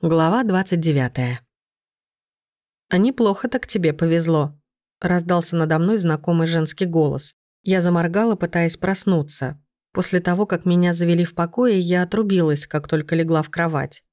Глава 29. «А неплохо так тебе повезло», — раздался надо мной знакомый женский голос. Я заморгала, пытаясь проснуться. После того, как меня завели в покое, я отрубилась, как только легла в кровать.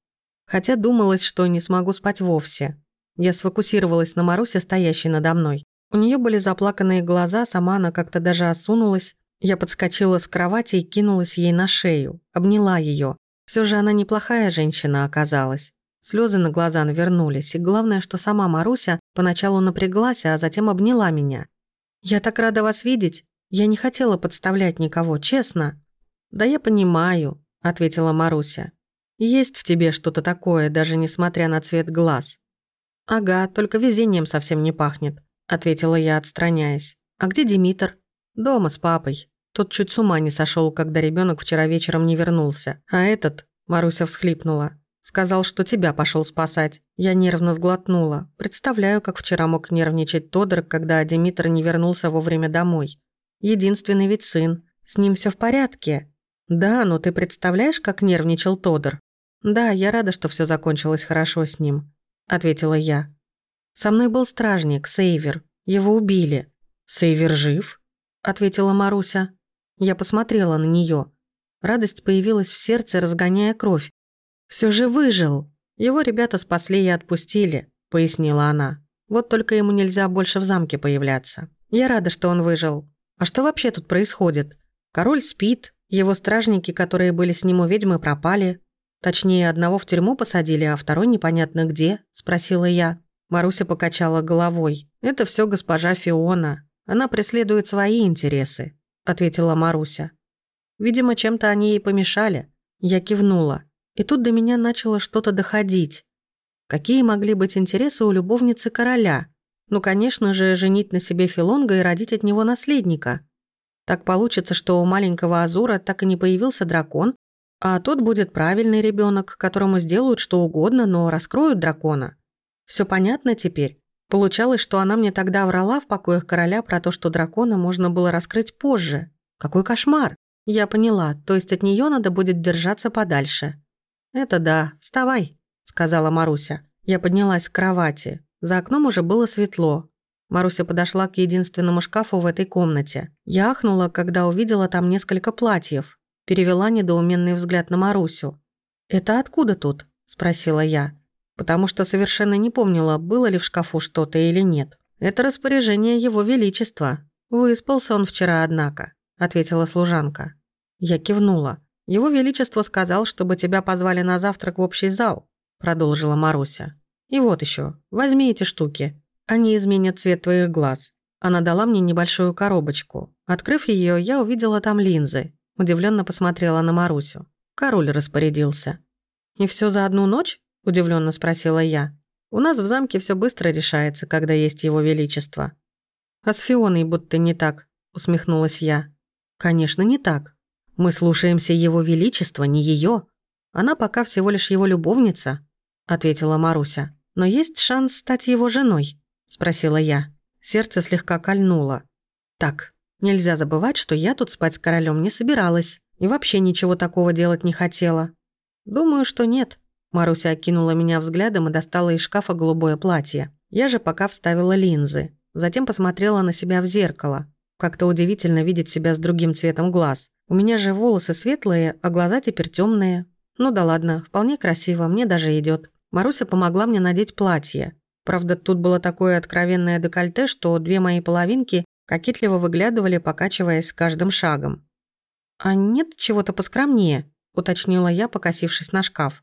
Хотя думалось, что не смогу спать вовсе. Я сфокусировалась на Марусе, стоящей надо мной. У нее были заплаканные глаза, сама она как-то даже осунулась. Я подскочила с кровати и кинулась ей на шею, обняла ее. Все же она неплохая женщина оказалась. Слезы на глаза навернулись, и главное, что сама Маруся поначалу напряглась, а затем обняла меня. «Я так рада вас видеть. Я не хотела подставлять никого, честно». «Да я понимаю», — ответила Маруся. «Есть в тебе что-то такое, даже несмотря на цвет глаз». «Ага, только везением совсем не пахнет», — ответила я, отстраняясь. «А где Димитр?» «Дома с папой. Тот чуть с ума не сошел, когда ребенок вчера вечером не вернулся. А этот...» — Маруся всхлипнула. Сказал, что тебя пошел спасать. Я нервно сглотнула. Представляю, как вчера мог нервничать Тодор, когда Димитр не вернулся вовремя домой. Единственный ведь сын. С ним все в порядке. Да, но ты представляешь, как нервничал Тодор? Да, я рада, что все закончилось хорошо с ним, ответила я. Со мной был стражник, Сейвер. Его убили. Сейвер жив? ответила Маруся. Я посмотрела на нее. Радость появилась в сердце, разгоняя кровь. Все же выжил. Его ребята спасли и отпустили», — пояснила она. «Вот только ему нельзя больше в замке появляться. Я рада, что он выжил. А что вообще тут происходит? Король спит, его стражники, которые были с ним у ведьмы, пропали. Точнее, одного в тюрьму посадили, а второй непонятно где», — спросила я. Маруся покачала головой. «Это все госпожа Фиона. Она преследует свои интересы», — ответила Маруся. «Видимо, чем-то они ей помешали». Я кивнула. И тут до меня начало что-то доходить. Какие могли быть интересы у любовницы короля? Ну, конечно же, женить на себе Филонга и родить от него наследника. Так получится, что у маленького Азура так и не появился дракон, а тот будет правильный ребенок, которому сделают что угодно, но раскроют дракона. Все понятно теперь? Получалось, что она мне тогда врала в покоях короля про то, что дракона можно было раскрыть позже. Какой кошмар! Я поняла, то есть от нее надо будет держаться подальше. «Это да, вставай», — сказала Маруся. Я поднялась с кровати. За окном уже было светло. Маруся подошла к единственному шкафу в этой комнате. Я ахнула, когда увидела там несколько платьев. Перевела недоуменный взгляд на Марусю. «Это откуда тут?» – спросила я. Потому что совершенно не помнила, было ли в шкафу что-то или нет. «Это распоряжение его величества. Выспался он вчера, однако», – ответила служанка. Я кивнула. «Его Величество сказал, чтобы тебя позвали на завтрак в общий зал», — продолжила Маруся. «И вот еще, возьми эти штуки. Они изменят цвет твоих глаз». Она дала мне небольшую коробочку. Открыв ее, я увидела там линзы. Удивленно посмотрела на Марусю. Король распорядился. «И все за одну ночь?» – удивленно спросила я. «У нас в замке все быстро решается, когда есть его величество». «А с Фионой будто не так», – усмехнулась я. «Конечно, не так. Мы слушаемся его величества, не ее. Она пока всего лишь его любовница», — ответила Маруся. «Но есть шанс стать его женой?» — спросила я. Сердце слегка кольнуло. «Так, нельзя забывать, что я тут спать с королем не собиралась и вообще ничего такого делать не хотела». «Думаю, что нет». Маруся окинула меня взглядом и достала из шкафа голубое платье. Я же пока вставила линзы. Затем посмотрела на себя в зеркало. Как-то удивительно видеть себя с другим цветом глаз. У меня же волосы светлые, а глаза теперь темные. Ну да ладно, вполне красиво, мне даже идет. Маруся помогла мне надеть платье. Правда, тут было такое откровенное декольте, что две мои половинки кокетливо выглядывали, покачиваясь каждым шагом. «А нет чего-то поскромнее?» – уточнила я, покосившись на шкаф.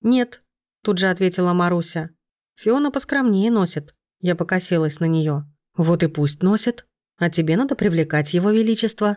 «Нет», – тут же ответила Маруся. «Фиона поскромнее носит». Я покосилась на нее. «Вот и пусть носит. А тебе надо привлекать его величество».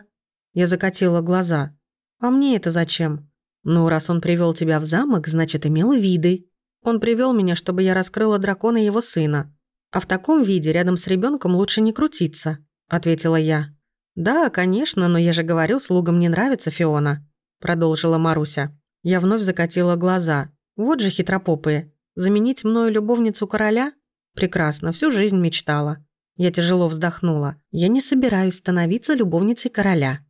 Я закатила глаза. «А мне это зачем?» «Ну, раз он привел тебя в замок, значит, имел виды. Он привел меня, чтобы я раскрыла дракона его сына. А в таком виде рядом с ребенком лучше не крутиться», — ответила я. «Да, конечно, но я же говорю, слугам не нравится Фиона», — продолжила Маруся. Я вновь закатила глаза. «Вот же хитропопые. Заменить мною любовницу короля? Прекрасно, всю жизнь мечтала». Я тяжело вздохнула. «Я не собираюсь становиться любовницей короля».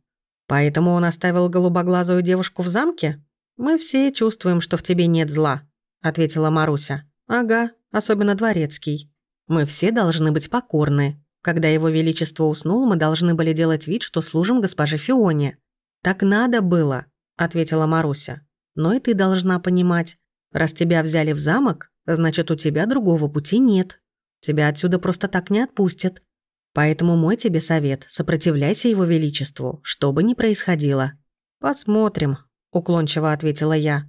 Поэтому он оставил голубоглазую девушку в замке? Мы все чувствуем, что в тебе нет зла, ответила Маруся. «Ага, особенно дворецкий. Мы все должны быть покорны. Когда его величество уснул, мы должны были делать вид, что служим госпоже Фионе. Так надо было, ответила Маруся. Но и ты должна понимать, раз тебя взяли в замок, значит, у тебя другого пути нет. Тебя отсюда просто так не отпустят. Поэтому мой тебе совет – сопротивляйся его величеству, что бы ни происходило. Посмотрим, уклончиво ответила я.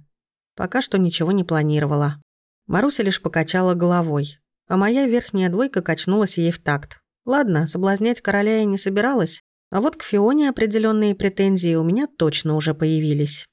Пока что ничего не планировала. Маруся лишь покачала головой, а моя верхняя двойка качнулась ей в такт. Ладно, соблазнять короля я не собиралась, а вот к Фионе определенные претензии у меня точно уже появились.